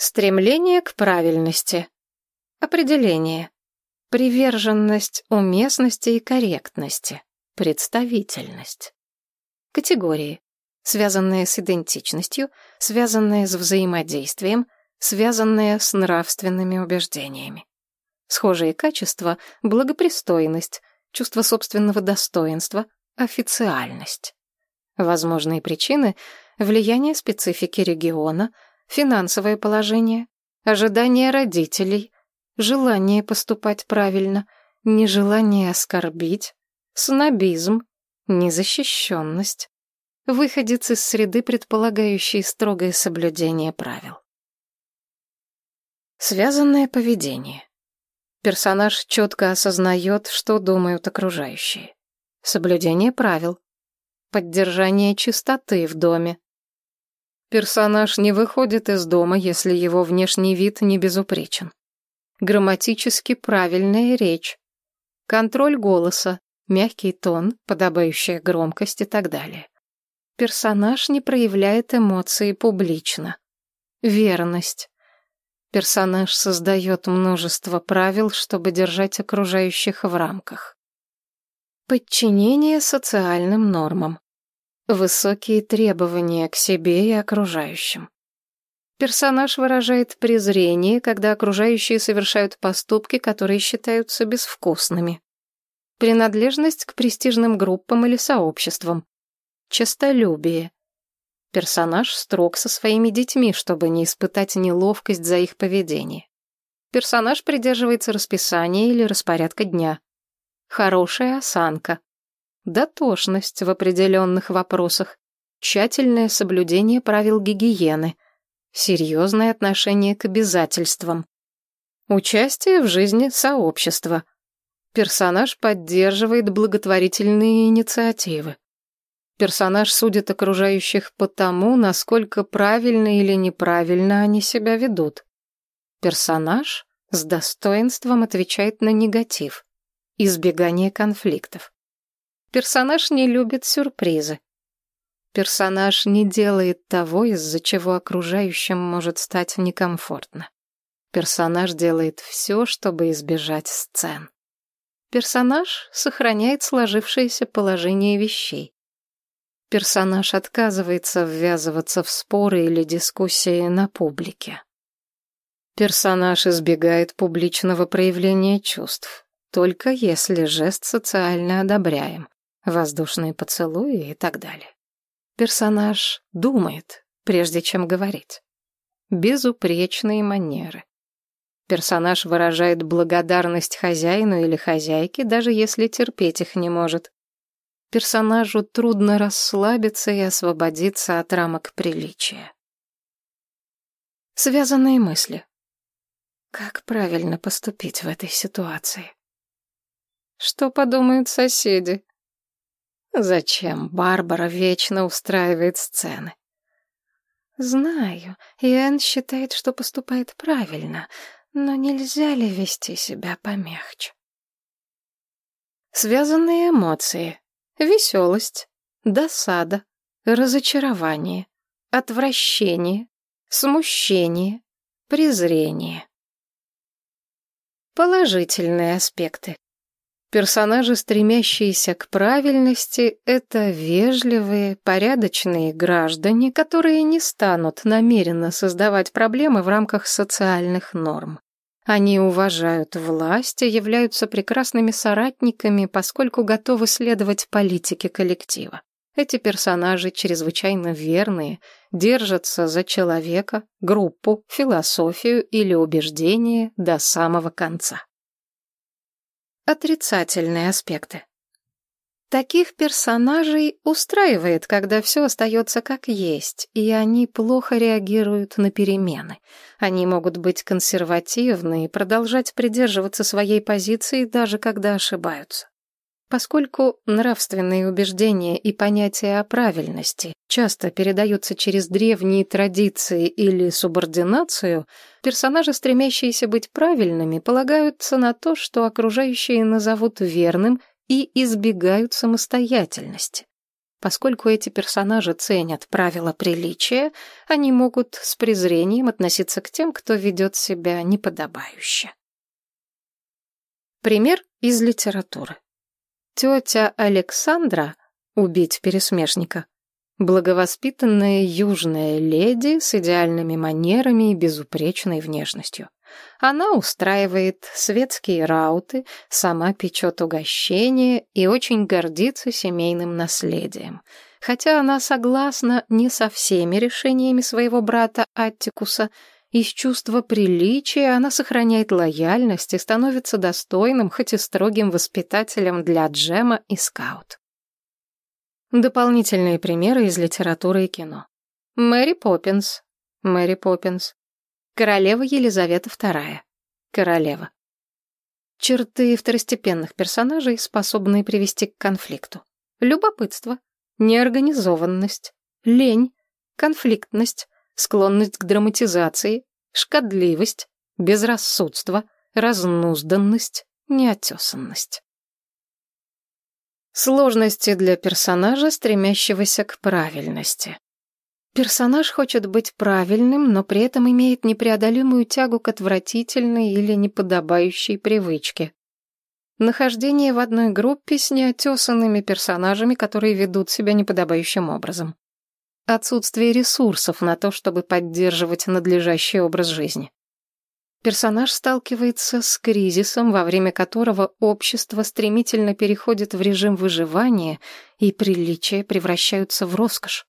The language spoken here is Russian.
Стремление к правильности. Определение. Приверженность уместности и корректности. Представительность. Категории. Связанные с идентичностью, связанные с взаимодействием, связанные с нравственными убеждениями. Схожие качества – благопристойность, чувство собственного достоинства, официальность. Возможные причины – влияние специфики региона, финансовое положение, ожидания родителей, желание поступать правильно, нежелание оскорбить, снобизм, незащищенность, выходец из среды, предполагающей строгое соблюдение правил. Связанное поведение. Персонаж четко осознает, что думают окружающие. Соблюдение правил. Поддержание чистоты в доме. Персонаж не выходит из дома, если его внешний вид не безупречен грамматически правильная речь, контроль голоса, мягкий тон, подобающая громкость и так далее. Персонаж не проявляет эмоции публично. Верность. Персонаж создает множество правил, чтобы держать окружающих в рамках. Подчинение социальным нормам. Высокие требования к себе и окружающим. Персонаж выражает презрение, когда окружающие совершают поступки, которые считаются безвкусными. Принадлежность к престижным группам или сообществам. Честолюбие. Персонаж строг со своими детьми, чтобы не испытать неловкость за их поведение. Персонаж придерживается расписания или распорядка дня. Хорошая осанка. Дотошность в определенных вопросах. Тщательное соблюдение правил гигиены – серьезное отношение к обязательствам, участие в жизни сообщества. Персонаж поддерживает благотворительные инициативы. Персонаж судит окружающих по тому, насколько правильно или неправильно они себя ведут. Персонаж с достоинством отвечает на негатив, избегание конфликтов. Персонаж не любит сюрпризы. Персонаж не делает того, из-за чего окружающим может стать некомфортно. Персонаж делает все, чтобы избежать сцен. Персонаж сохраняет сложившееся положение вещей. Персонаж отказывается ввязываться в споры или дискуссии на публике. Персонаж избегает публичного проявления чувств, только если жест социально одобряем, воздушные поцелуи и так далее. Персонаж думает, прежде чем говорить. Безупречные манеры. Персонаж выражает благодарность хозяину или хозяйке, даже если терпеть их не может. Персонажу трудно расслабиться и освободиться от рамок приличия. Связанные мысли. Как правильно поступить в этой ситуации? Что подумают соседи? Зачем Барбара вечно устраивает сцены? Знаю, и Энн считает, что поступает правильно, но нельзя ли вести себя помягче? Связанные эмоции. Веселость, досада, разочарование, отвращение, смущение, презрение. Положительные аспекты. Персонажи, стремящиеся к правильности, это вежливые, порядочные граждане, которые не станут намеренно создавать проблемы в рамках социальных норм. Они уважают власть и являются прекрасными соратниками, поскольку готовы следовать политике коллектива. Эти персонажи чрезвычайно верные, держатся за человека, группу, философию или убеждение до самого конца отрицательные аспекты. Таких персонажей устраивает, когда все остается как есть, и они плохо реагируют на перемены. Они могут быть консервативны и продолжать придерживаться своей позиции, даже когда ошибаются. Поскольку нравственные убеждения и понятия о правильности часто передаются через древние традиции или субординацию, персонажи, стремящиеся быть правильными, полагаются на то, что окружающие назовут верным и избегают самостоятельности. Поскольку эти персонажи ценят правила приличия, они могут с презрением относиться к тем, кто ведет себя неподобающе. Пример из литературы. Тетя Александра «Убить пересмешника» Благовоспитанная южная леди с идеальными манерами и безупречной внешностью. Она устраивает светские рауты, сама печет угощения и очень гордится семейным наследием. Хотя она согласна не со всеми решениями своего брата Аттикуса, из чувства приличия она сохраняет лояльность и становится достойным, хоть и строгим воспитателем для Джема и Скаут. Дополнительные примеры из литературы и кино. Мэри Поппинс. Мэри Поппинс. Королева Елизавета II. Королева. Черты второстепенных персонажей, способные привести к конфликту. Любопытство, неорганизованность, лень, конфликтность, склонность к драматизации, шкодливость, безрассудство, разнузданность, неотесанность. Сложности для персонажа, стремящегося к правильности. Персонаж хочет быть правильным, но при этом имеет непреодолимую тягу к отвратительной или неподобающей привычке. Нахождение в одной группе с неотесанными персонажами, которые ведут себя неподобающим образом. Отсутствие ресурсов на то, чтобы поддерживать надлежащий образ жизни персонаж сталкивается с кризисом, во время которого общество стремительно переходит в режим выживания, и приличия превращаются в роскошь.